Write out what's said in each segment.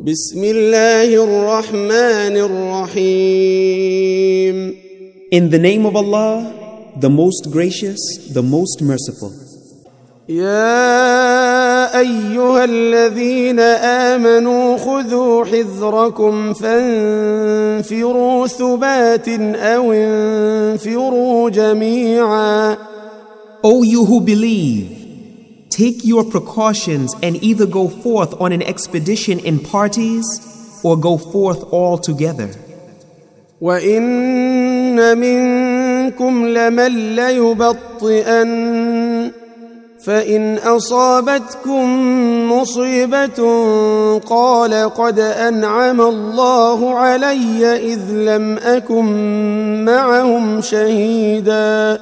بسم الله الرحمن الرحيم In the name of Allah, the most gracious, the most merciful. يا أيها الذين آمنوا خذوا حذركم فانفروا ثبات أو انفروا جميعا O you who believe, take your precautions and either go forth on an expedition in parties or go forth all together. وان منكم لمن ليبطئن فان اصابتكم مصيبه قال قد انعم الله علي اذ لم اكن معهم شهيدا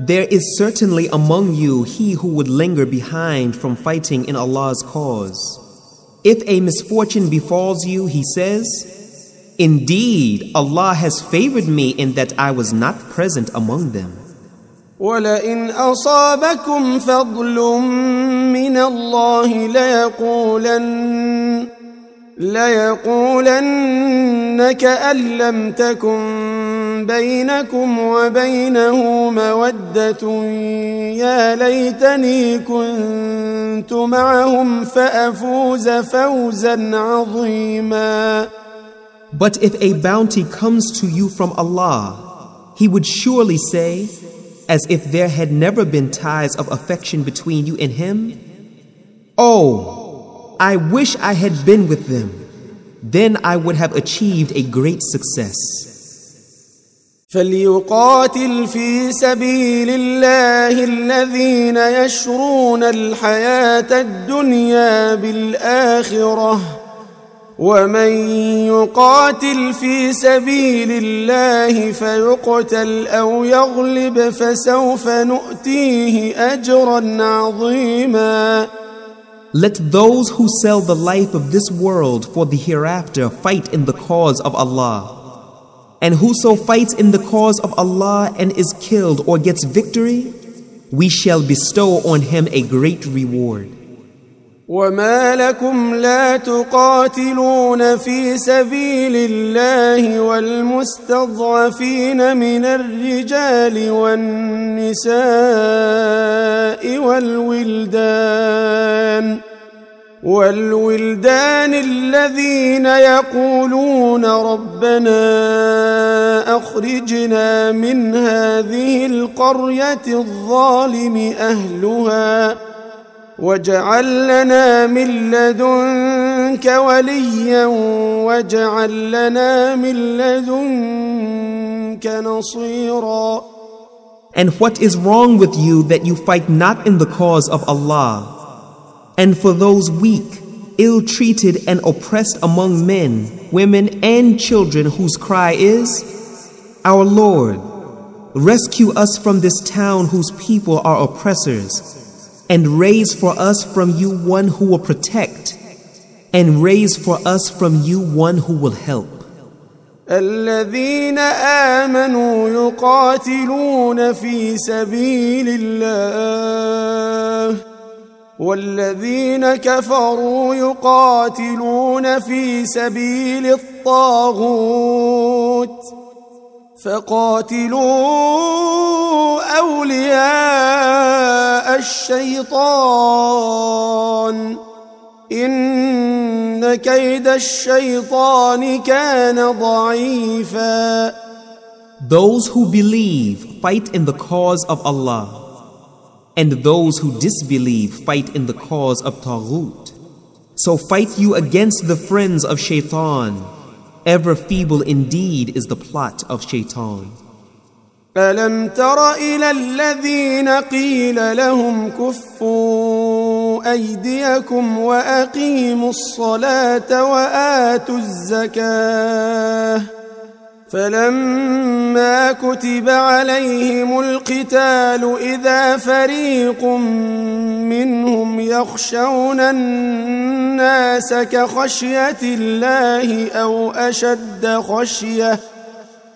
There is certainly among you he who would linger behind from fighting in Allah's cause. If a misfortune befalls you, he says, Indeed, Allah has favored me in that I was not present among them. ولئن اصابكم فضل من الله ليقولن ليقولن كأن لم تكن بينكم وبينه مودة يا ليتني كنت معهم فأفوز فوزا عظيما But if a bounty comes to you from Allah, He would surely say, as if there had never been ties of affection between you and Him, Oh, I wish I had been with them. Then I would have achieved a great success. فليقاتل في سبيل الله الذين يشرون الحياة الدنيا بالآخرة ومن يقاتل في سبيل الله فيقتل أو يغلب فسوف نؤتيه أجرا عظيما Let those who sell the life of this world for the hereafter fight in the cause of Allah. And whoso fights in the cause of Allah and is killed or gets victory, we shall bestow on him a great reward. وما لكم لا تقاتلون في سبيل الله والمستضعفين من الرجال والنساء والولدان والولدان الذين يقولون ربنا أخرجنا من هذه القرية الظالم أهلها واجعل لنا من لدنك وليا واجعل لنا من لدنك نصيرا And what is wrong with you that you fight not in the cause of Allah? And for those weak, ill treated, and oppressed among men, women, and children whose cry is, Our Lord, rescue us from this town whose people are oppressors, and raise for us from you one who will protect, and raise for us from you one who will help. الذين آمنوا يقاتلون في سبيل الله والذين كفروا يقاتلون في سبيل الطاغوت فقاتلوا أولياء الشيطان. إن كيد الشيطان كان ضعيفا. Those who believe fight in the cause of Allah, and those who disbelieve fight in the cause of Taghut. So fight you against the friends of Shaitan. Ever feeble indeed is the plot of Shaitan. ألم تر إلى الذين قيل لهم كفوا أيديكم وأقيموا الصلاة وآتوا الزكاة فلما كتب عليهم القتال إذا فريق منهم يخشون الناس كخشية الله أو أشد خشيةً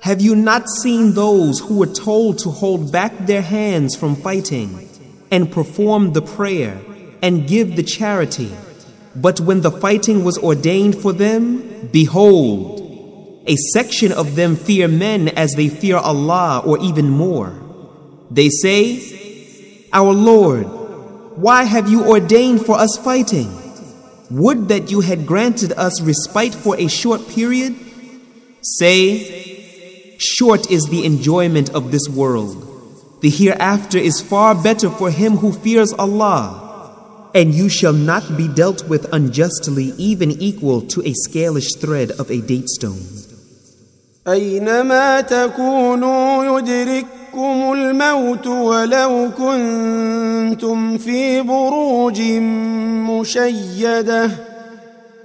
Have you not seen those who were told to hold back their hands from fighting and perform the prayer and give the charity? But when the fighting was ordained for them, behold, a section of them fear men as they fear Allah or even more. They say, Our Lord, why have you ordained for us fighting? Would that you had granted us respite for a short period? Say, Short is the enjoyment of this world. The hereafter is far better for him who fears Allah. And you shall not be dealt with unjustly, even equal to a scalish thread of a date stone. أينما تكونوا يدرككم الموت ولو كنتم في بروج مشيده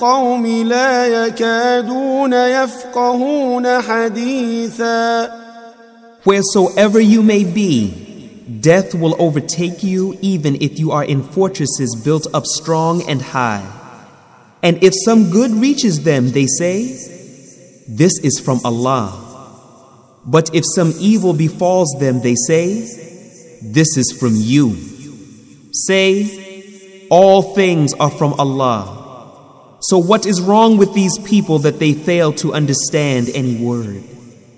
القوم لا يكادون يفقهون حديثا Wheresoever you may be, death will overtake you even if you are in fortresses built up strong and high. And if some good reaches them, they say, This is from Allah. But if some evil befalls them, they say, this is from you. Say, all things are from Allah. So what is wrong with these people that they fail to understand any word?